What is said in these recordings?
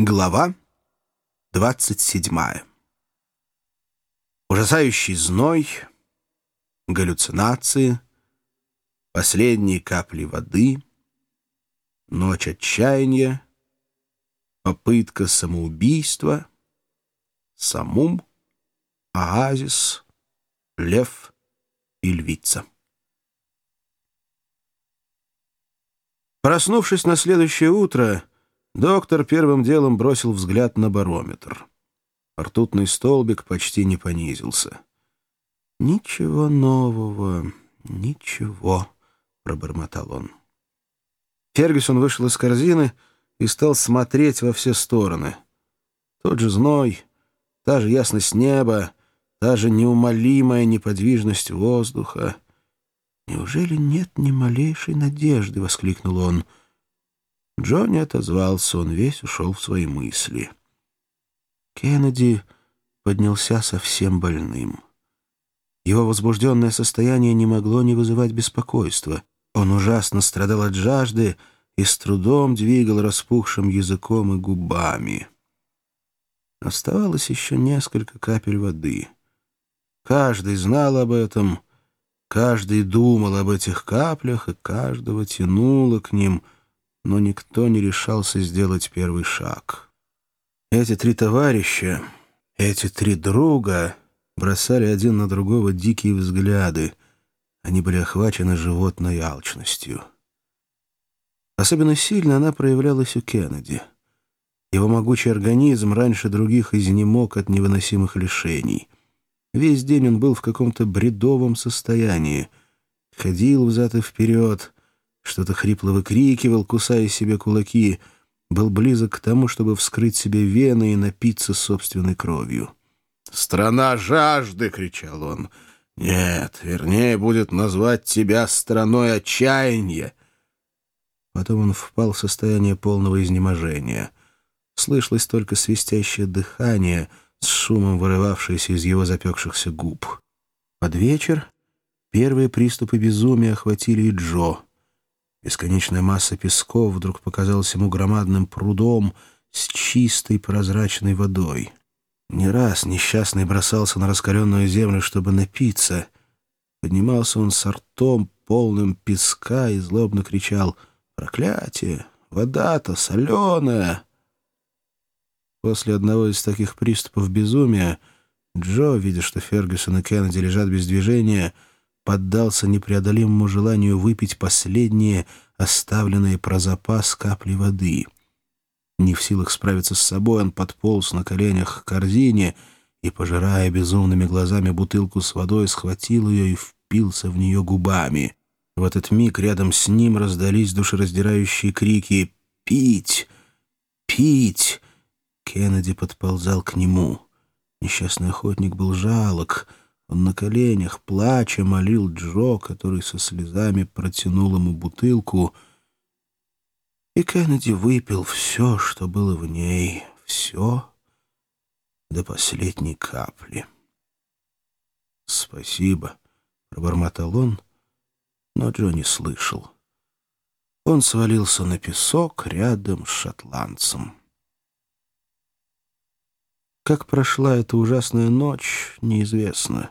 Глава 27. Ужасающий зной, галлюцинации, последние капли воды, ночь отчаяния, попытка самоубийства, самум, оазис, лев и львица. Проснувшись на следующее утро, Доктор первым делом бросил взгляд на барометр. Ртутный столбик почти не понизился. «Ничего нового, ничего», — пробормотал он. Фергюсон вышел из корзины и стал смотреть во все стороны. Тот же зной, та же ясность неба, та же неумолимая неподвижность воздуха. «Неужели нет ни малейшей надежды?» — воскликнул он — Джонни отозвался, он весь ушел в свои мысли. Кеннеди поднялся совсем больным. Его возбужденное состояние не могло не вызывать беспокойства. Он ужасно страдал от жажды и с трудом двигал распухшим языком и губами. Оставалось еще несколько капель воды. Каждый знал об этом, каждый думал об этих каплях, и каждого тянуло к ним — но никто не решался сделать первый шаг. Эти три товарища, эти три друга бросали один на другого дикие взгляды. Они были охвачены животной алчностью. Особенно сильно она проявлялась у Кеннеди. Его могучий организм раньше других изнемог от невыносимых лишений. Весь день он был в каком-то бредовом состоянии. Ходил взад и вперед, что-то хрипло выкрикивал, кусая себе кулаки, был близок к тому, чтобы вскрыть себе вены и напиться собственной кровью. «Страна жажды!» — кричал он. «Нет, вернее, будет назвать тебя страной отчаяния!» Потом он впал в состояние полного изнеможения. Слышалось только свистящее дыхание с шумом вырывавшееся из его запекшихся губ. Под вечер первые приступы безумия охватили и Джо — Бесконечная масса песков вдруг показалась ему громадным прудом с чистой прозрачной водой. Не раз несчастный бросался на раскаленную землю, чтобы напиться. Поднимался он с ртом, полным песка, и злобно кричал «Проклятие! Вода-то соленая!» После одного из таких приступов безумия Джо, видя, что Фергюсон и Кеннеди лежат без движения, — поддался непреодолимому желанию выпить последние, оставленные про запас капли воды. Не в силах справиться с собой, он подполз на коленях к корзине и, пожирая безумными глазами бутылку с водой, схватил ее и впился в нее губами. В этот миг рядом с ним раздались душераздирающие крики «Пить! Пить!» Кеннеди подползал к нему. Несчастный охотник был жалок — он на коленях, плача, молил Джо, который со слезами протянул ему бутылку, и Кеннеди выпил все, что было в ней, все до последней капли. «Спасибо», — пробормотал он, но Джо не слышал. Он свалился на песок рядом с шотландцем. Как прошла эта ужасная ночь, неизвестно.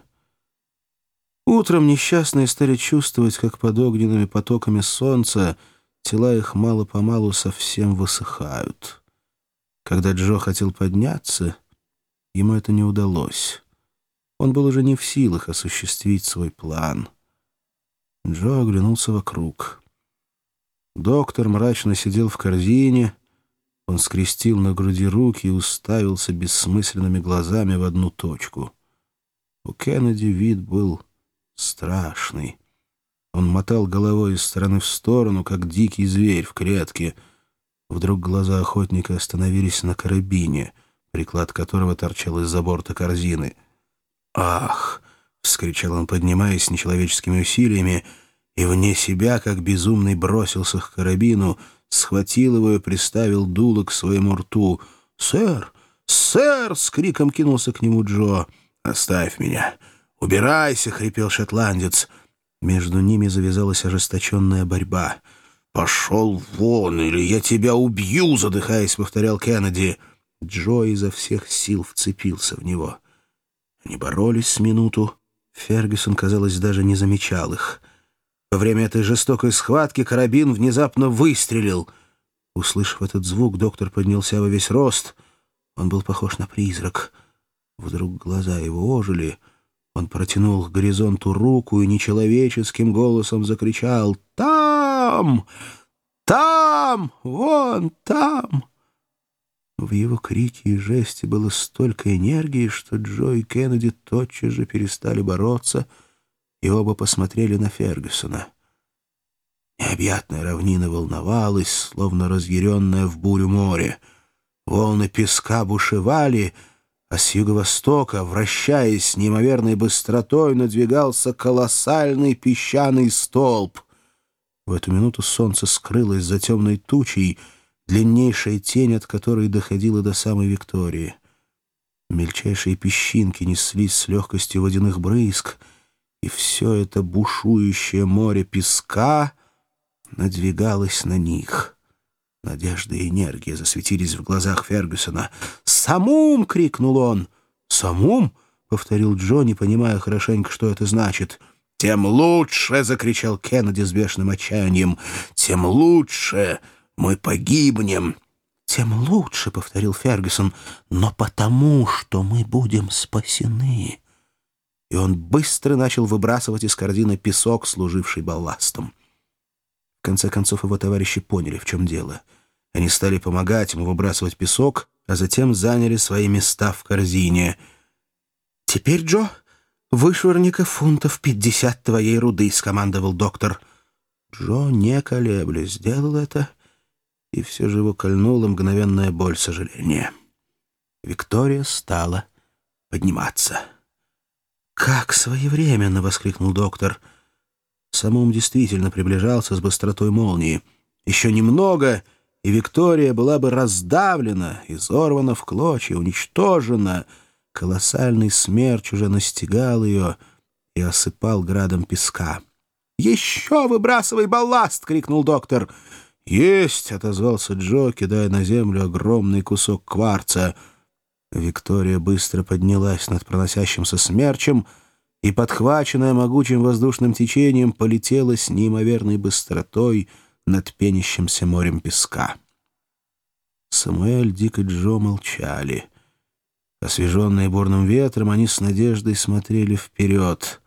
Утром несчастные стали чувствовать, как под огненными потоками солнца тела их мало-помалу совсем высыхают. Когда Джо хотел подняться, ему это не удалось. Он был уже не в силах осуществить свой план. Джо оглянулся вокруг. Доктор мрачно сидел в корзине — он скрестил на груди руки и уставился бессмысленными глазами в одну точку. У Кеннеди вид был страшный. Он мотал головой из стороны в сторону, как дикий зверь в клетке. Вдруг глаза охотника остановились на карабине, приклад которого торчал из-за борта корзины. «Ах!» — вскричал он, поднимаясь нечеловеческими усилиями, и вне себя, как безумный, бросился к карабину — схватил его и приставил дуло к своему рту. «Сэр! Сэр!» — с криком кинулся к нему Джо. «Оставь меня! Убирайся!» — хрипел шотландец. Между ними завязалась ожесточенная борьба. «Пошел вон, или я тебя убью!» — задыхаясь, повторял Кеннеди. Джо изо всех сил вцепился в него. Они боролись с минуту. Фергюсон, казалось, даже не замечал их. Во время этой жестокой схватки карабин внезапно выстрелил. Услышав этот звук, доктор поднялся во весь рост. Он был похож на призрак. Вдруг глаза его ожили. Он протянул к горизонту руку и нечеловеческим голосом закричал «Там! Там! Вон там!» В его крике и жесте было столько энергии, что Джо и Кеннеди тотчас же перестали бороться, и оба посмотрели на Фергюсона. Необъятная равнина волновалась, словно разъяренная в бурю море. Волны песка бушевали, а с юго-востока, вращаясь с неимоверной быстротой, надвигался колоссальный песчаный столб. В эту минуту солнце скрылось за темной тучей — длиннейшая тень от которой доходила до самой Виктории. Мельчайшие песчинки неслись с легкостью водяных брызг, и все это бушующее море песка надвигалось на них. Надежда и энергия засветились в глазах Фергюсона. «Самум!» — крикнул он. «Самум?» — повторил Джо, не понимая хорошенько, что это значит. «Тем лучше!» — закричал Кеннеди с бешеным отчаянием. «Тем лучше!» мы погибнем». «Тем лучше», — повторил Фергюсон, — «но потому, что мы будем спасены». И он быстро начал выбрасывать из корзины песок, служивший балластом. В конце концов его товарищи поняли, в чем дело. Они стали помогать ему выбрасывать песок, а затем заняли свои места в корзине. «Теперь, Джо, вышвырни-ка фунтов пятьдесят твоей руды», — скомандовал доктор. Джо, не колеблясь, сделал это — и все же его кольнула мгновенная боль сожаления. Виктория стала подниматься. «Как своевременно!» — воскликнул доктор. Самум действительно приближался с быстротой молнии. Еще немного, и Виктория была бы раздавлена, изорвана в клочья, уничтожена. Колоссальный смерч уже настигал ее и осыпал градом песка. «Еще выбрасывай балласт!» — крикнул доктор. «Есть!» — отозвался Джо, кидая на землю огромный кусок кварца. Виктория быстро поднялась над проносящимся смерчем и, подхваченная могучим воздушным течением, полетела с неимоверной быстротой над пенящимся морем песка. Самуэль, Дик и Джо молчали. Освеженные бурным ветром, они с надеждой смотрели вперед.